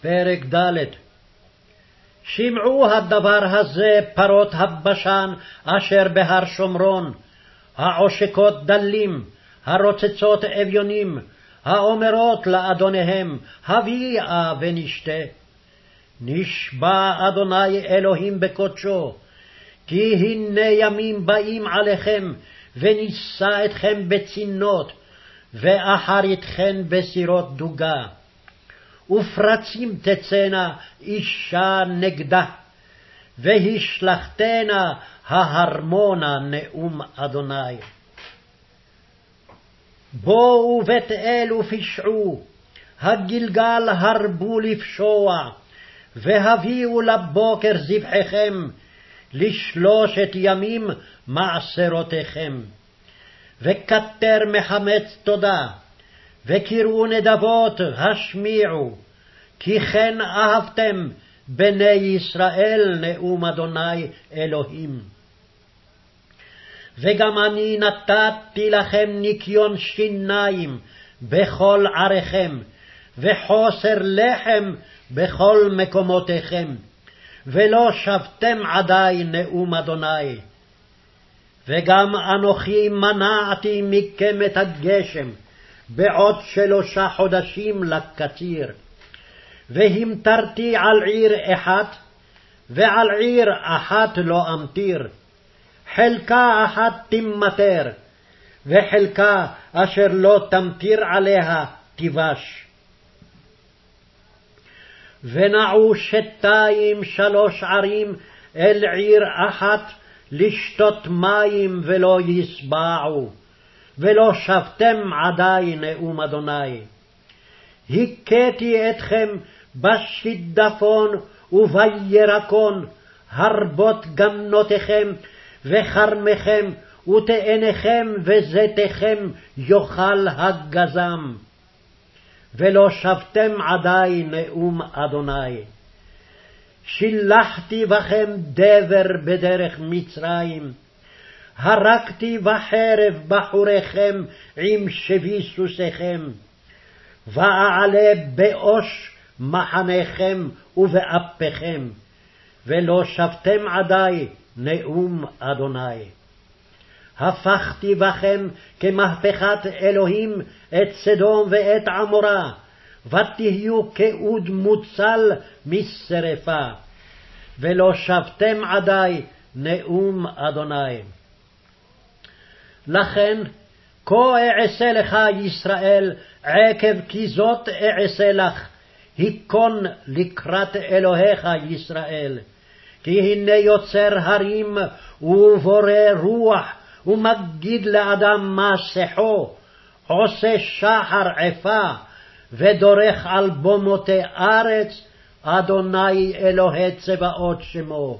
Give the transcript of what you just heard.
פרק ד' שמעו הדבר הזה פרות הבשן אשר בהר שומרון, העושקות דלים, הרוצצות אביונים, האומרות לאדוניהם, הביאה ונשתה. נשבע אדוני אלוהים בקדשו, כי הנה ימים באים עליכם, ונישא אתכם בצנות, ואחר אתכם בסירות דוגה. ופרצים תצאנה אישה נגדה, והשלכתנה ההרמונה נאום אדוני. בואו בית אל ופשעו, הגלגל הרבו לפשוע, והביאו לבוקר זבחיכם, לשלושת ימים מעשרותיכם. וכתר מחמץ תודה, וקראו נדבות השמיעו, כי כן אהבתם בני ישראל נאום אדוני אלוהים. וגם אני נתתי לכם ניקיון שיניים בכל עריכם, וחוסר לחם בכל מקומותיכם, ולא שבתם עדי נאום אדוני. וגם אנוכי מנעתי מכם את הגשם, בעוד שלושה חודשים לקציר. והמטרתי על עיר אחת, ועל עיר אחת לא אמטיר. חלקה אחת תמטר, וחלקה אשר לא תמטיר עליה תיבש. ונעו שתיים שלוש ערים אל עיר אחת לשתות מים ולא ישבעו. ולא שבתם עדי נאום אדוני. הכיתי אתכם בשידפון ובירקון, הרבות גנותיכם וכרמכם ותאניכם וזיתיכם יאכל הגזם. ולא שבתם עדי נאום אדוני. שילחתי בכם דבר בדרך מצרים, הרגתי בחרב בחוריכם עם שבי סוסיכם, ואעלה באוש מחניכם ובאפיכם, ולא שבתם עדי נאום אדוני. הפכתי בכם כמהפכת אלוהים את סדום ואת עמורה, ותהיו כאוד מוצל משרפה, ולא שבתם עדי נאום אדוני. לכן כה אעשה לך ישראל, עקב כי זאת אעשה לך, היכון לקראת אלוהיך ישראל. כי הנה יוצר הרים ובורא רוח, ומגיד לאדם מסכו, עושה שחר עפה, ודורך על במותי ארץ, אדוני אלוהי צבאות שמו.